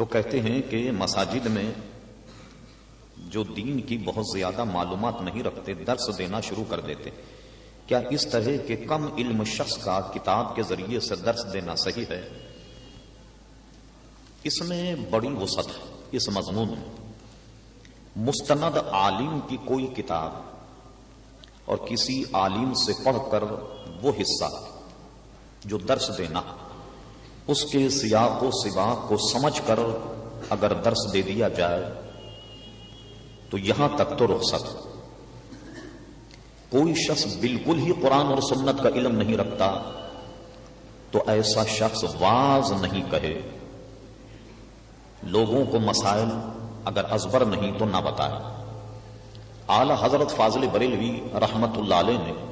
تو کہتے ہیں کہ مساجد میں جو دین کی بہت زیادہ معلومات نہیں رکھتے، درس دینا شروع کر دیتے۔ کیا اس طرح کے کم علم شخص کا کتاب کے ذریعے سے درس دینا صحیح ہے؟ اس میں بڑی وسعت ہے، اس مضمون میں۔ مستند عالم کی کوئی کتاب اور کسی عالم سے پڑھ کر وہ حصہ جو درس دینا اس کے سیاق و سباق کو سمجھ کر اگر درس دے دیا جائے، تو یہاں تک تو رخصت۔ کوئی شخص بالکل ہی قرآن اور سنت کا علم نہیں رکھتا، تو ایسا شخص واز نہیں کہے۔ لوگوں کو مسائل اگر ازبر نہیں تو نہ بتائے۔ اعلی حضرت فاضل بریلوی رحمت اللہ علیہ نے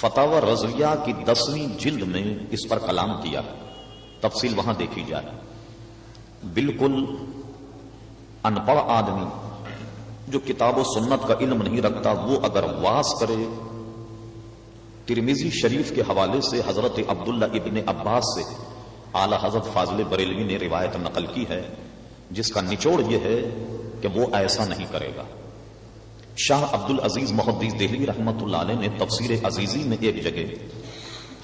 فتح رضویہ کی دسویں جلد میں اس پر کلام کیا تفصیل وہاں دیکھی جائے بالکل ان پڑھ آدمی جو کتاب و سنت کا علم نہیں رکھتا، وہ اگر واس کرے۔ ترمیزی شریف کے حوالے سے حضرت عبداللہ ابن عباس سے اعلی حضرت فاضل بریلوی نے روایت نقل کی ہے، جس کا نچوڑ یہ ہے کہ وہ ایسا نہیں کرے گا۔ شاہ عبد العزیز محدید دہلی رحمت اللہ علیہ نے تفسیر عزیزی میں ایک جگہ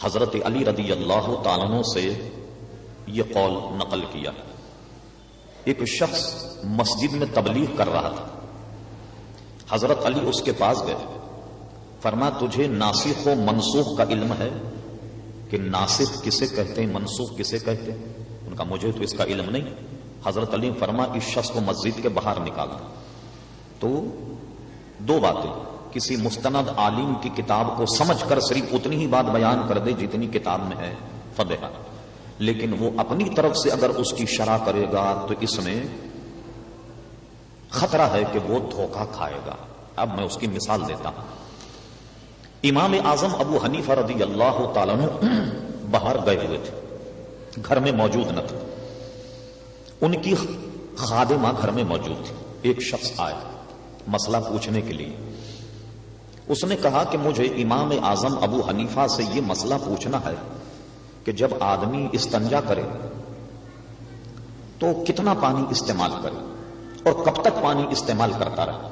حضرت علی رضی اللہ تعالیٰ سے یہ قول نقل کیا۔ ایک شخص مسجد میں تبلیغ کر رہا تھا۔ حضرت علی اس کے پاس گئے۔ فرما، تجھے ناسخ و منسوخ کا علم ہے کہ ناسخ کسے کہتے ہیں، منسوخ کسے کہتے ہیں؟ ان کا مجھے تو اس کا علم نہیں۔ حضرت علی فرما، اس شخص کو مسجد کے باہر نکالا۔ تو دو باتیں۔ کسی مستند عالم کی کتاب کو سمجھ کر صرف اتنی ہی بات بیان کر دے جتنی کتاب میں ہے فتح لیکن وہ اپنی طرف سے اگر اس کی شرح کرے گا تو اس میں خطرہ ہے کہ وہ دھوکہ کھائے گا۔ اب میں اس کی مثال دیتا ہوں۔ امام اعظم ابو حنیفہ رضی اللہ تعالیٰ باہر گئے ہوئے تھے۔ گھر میں موجود نہ تھے۔ ان کی خادمہ گھر میں موجود تھی۔ ایک شخص آئے مسئلہ پوچھنے کے لیے۔ اس نے کہا کہ مجھے امام اعظم ابو حنیفہ سے یہ مسئلہ پوچھنا ہے کہ جب آدمی استنجا کرے تو کتنا پانی استعمال کرے اور کب تک پانی استعمال کرتا رہا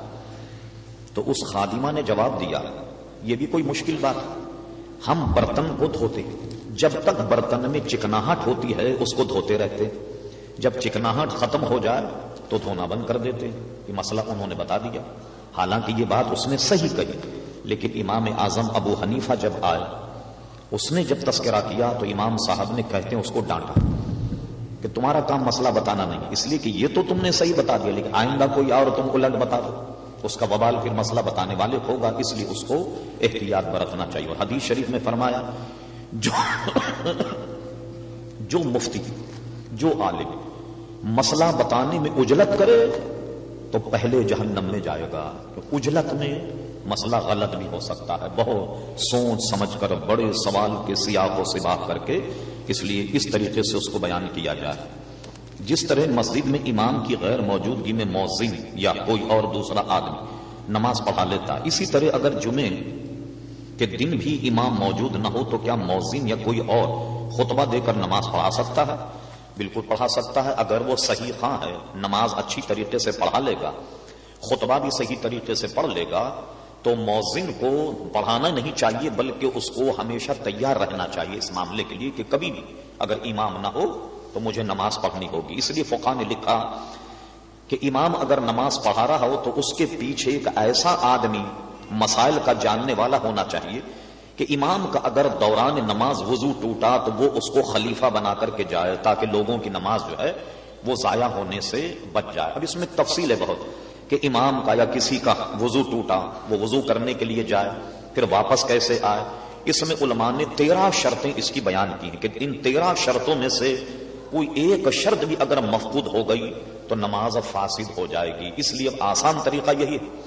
تو اس خادمہ نے جواب دیا، یہ بھی کوئی مشکل بات ہم برتن کو دھوتے، جب تک برتن میں چکناہٹ ہوتی ہے، اس کو دھوتے رہتے۔ جب چکناہٹ ختم ہو جائے تو دھونا بند کر دیتے یہ مسئلہ انہوں نے بتا دیا۔ حالانکہ یہ بات اس نے صحیح کہی۔ لیکن امام اعظم ابو حنیفہ جب آئے، اس نے جب تذکرہ کیا تو امام صاحب نے کہتے ہیں اس کو ڈانٹا کہ تمہارا کام مسئلہ بتانا نہیں، اس لیے کہ یہ تو تم نے صحیح بتا دیا، لیکن آئندہ کوئی اور تم کو لگ بتا دو۔ اس کا وبال پھر مسئلہ بتانے والے ہوگا، اس لیے اس کو احتیاط برتنا چاہیے۔ اور حدیث شریف میں فرمایا، جو جو مفتی، جو عالم مسئلہ بتانے میں اجلت کرے تو پہلے جہنم میں جائے گا اجلت میں مسئلہ غلط بھی ہو سکتا ہے۔ بہت سوچ سمجھ کر بڑے سوال کے سیاق و سباق کر کے اس لیے اس طریقے سے اس کو بیان کیا جائے۔ جس طرح مسجد میں امام کی غیر موجودگی میں موزن یا کوئی اور دوسرا آدمی نماز پڑھا لیتا، اسی طرح اگر جمعے کے دن بھی امام موجود نہ ہو تو کیا موزن یا کوئی اور خطبہ دے کر نماز پڑھا سکتا ہے؟ بالکل پڑھا سکتا ہے۔ اگر وہ صحیح خاں ہے، نماز اچھی طریقے سے پڑھا لے گا، خطبہ بھی صحیح طریقے سے پڑھ لے گا، تو موزن کو پڑھانا نہیں چاہیے، بلکہ اس کو ہمیشہ تیار رہنا چاہیے اس معاملے کے لیے کہ کبھی بھی اگر امام نہ ہو تو مجھے نماز پڑھنی ہوگی۔ اس لیے فقہ نے لکھا کہ امام اگر نماز پڑھا رہا ہو تو اس کے پیچھے ایک ایسا آدمی مسائل کا جاننے والا ہونا چاہیے کہ امام کا اگر دوران نماز وضو ٹوٹا تو وہ اس کو خلیفہ بنا کر کے جائے تاکہ لوگوں کی نماز جو ہے وہ ضائع ہونے سے بچ جائے۔ اب اس میں تفصیل ہے بہت کہ امام کا یا کسی کا وضو ٹوٹا، وہ وضو کرنے کے لیے جائے، پھر واپس کیسے آئے؟ اس میں علماء نے تیرہ شرطیں اس کی بیان کی ہیں کہ ان تیرہ شرطوں میں سے کوئی ایک شرط بھی اگر مفقود ہو گئی تو نماز فاسد ہو جائے گی۔ اس لیے اب آسان طریقہ یہی ہے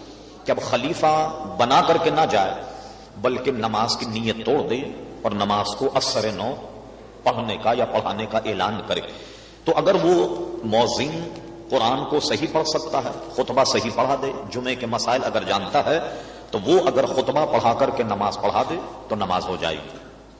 کہ اب خلیفہ بنا کر کے نہ جائے بلکہ نماز کی نیت توڑ دے اور نماز کو اثر نو پڑھنے کا یا پڑھانے کا اعلان کرے۔ تو اگر وہ موزن قرآن کو صحیح پڑھ سکتا ہے، خطبہ صحیح پڑھا دے، جمعے کے مسائل اگر جانتا ہے، تو وہ اگر خطبہ پڑھا کر کے نماز پڑھا دے، تو نماز ہو جائے گی۔